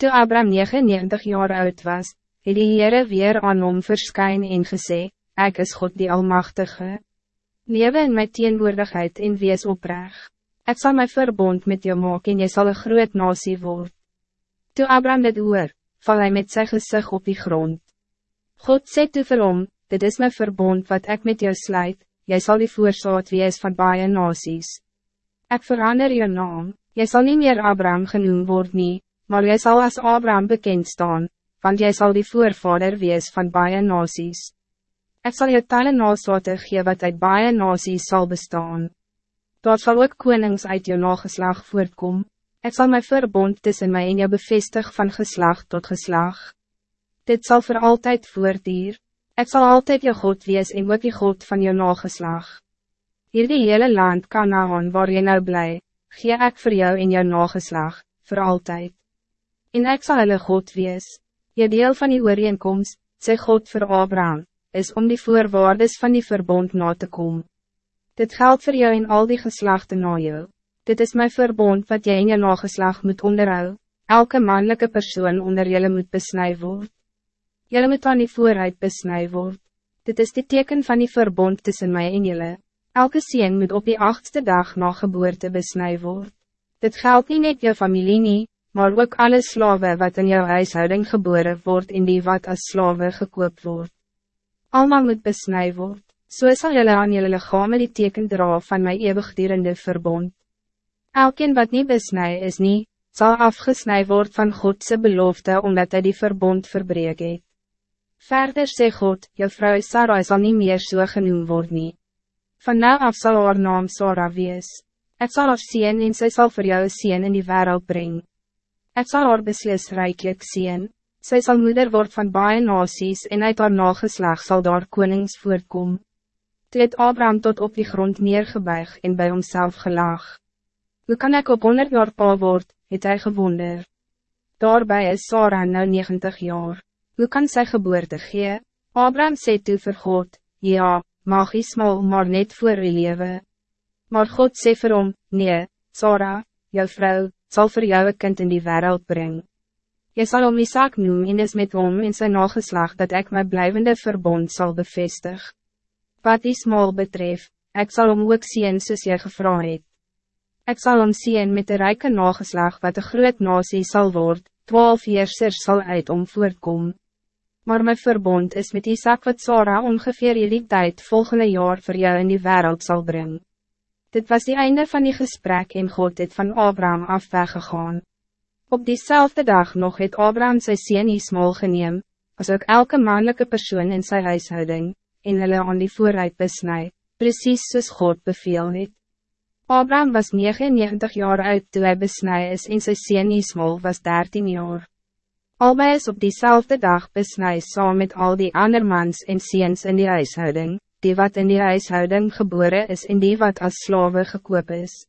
Toen Abraham 99 jaar oud was, het die Heere weer aan hom verskyn en gesê, Ek is God die Almachtige. Lewe in my teenwoordigheid en wees opreg. Ek zal my verbond met jou maak en jy sal een groot nasie word. Toe Abraham dit hoor, val hy met sy gezicht op die grond. God sê toe vir hom, dit is mijn verbond wat ik met jou sluit, jy zal die voorzaad wees van baie nasies. Ik verander je naam, jy zal niet meer Abraham genoemd worden, nie, maar jy zal als Abraham bekend staan, want jy zal die voorvader wees van baie nasies. Ik zal je talen nasote gee wat uit baie nasies zal bestaan. Daar zal ook konings uit jou nageslag voortkom. Ik zal mijn verbond tussen mij en jou bevestig van geslag tot geslag. Dit zal voor altijd voortduur. Ik zal altijd je God wees en ook je God van jou nageslag. Hier die hele land kan aan waar je nou blij, gee ik voor jou in jou nageslag, voor altijd. En ik zal hulle God wees. Je deel van die ooreenkomst, sê God voor Abraham, is om die voorwaardes van die verbond na te komen. Dit geldt voor jou in al die geslachten na jou. Dit is mijn verbond wat jij in je nageslag moet onderhouden. Elke mannelijke persoon onder jullie moet besnij worden. Jullie moet aan die vooruit besnij worden. Dit is de teken van die verbond tussen mij en jullie. Elke sien moet op die achtste dag na geboorte besnij worden. Dit geldt niet net je familie nie, maar ook alle slaven wat in jouw huishouding geboren wordt in die wat als slaven gekoopt wordt. Alma moet besnij worden. So sal jylle aan jylle lichame die teken dra van my eeuwigdurende verbond. Elkeen wat niet besnij is nie, zal afgesnij worden van Godse belofte omdat hij die verbond verbreek het. Verder sê God, jou vrou Sarah zal niet meer so genoem word nie. Van nou af zal haar naam Sarah wees. Het zal haar zien en sy sal vir jou zien in die wereld brengen. Het zal haar beslis rijkelijk zien. Sy sal moeder word van baie nasies en uit haar nageslag sal daar konings voortkom. Toe het Abraham tot op die grond neergebuig en bij homself gelaag. Hoe kan ik op 100 jaar pa word, het hy gewonder. Daarbij is Sarah nou 90 jaar. Hoe kan sy geboorte gee? Abraham sê toe vir God, ja, mag Ismael maar net voor u lewe. Maar God sê vir hom, nee, Sarah, jou vrouw, zal voor jou een kind in die wereld brengen. Je zal om Isaac noem en is met hom in zijn nageslag dat ik mijn blijvende verbond zal bevestigen. Wat Ismael betreft, ik zal om ook zien soos jy gevra het. Ek sal om zien met de rijke nageslag wat de groot nasie zal worden, twaalf heersers zal uit om voortkom. Maar mijn verbond is met Isaac wat Sarah ongeveer jullie tijd volgende jaar voor jou in die wereld zal brengen. Dit was die einde van die gesprek en God het van Abraham af weggegaan. Op diezelfde dag nog het Abraham sy sien Ismael geneem, as ook elke mannelijke persoon in zijn huishouding, en hulle aan die vooruit besnij, precies soos God beveel het. Abraham was 99 jaar oud toen hij besnij is en sy sien Ismael was 13 jaar. Albei is op diezelfde dag besnij saam met al die ander mans en seens in die huishouding, die wat in die huishouding geboren is en die wat als slawe gekoop is.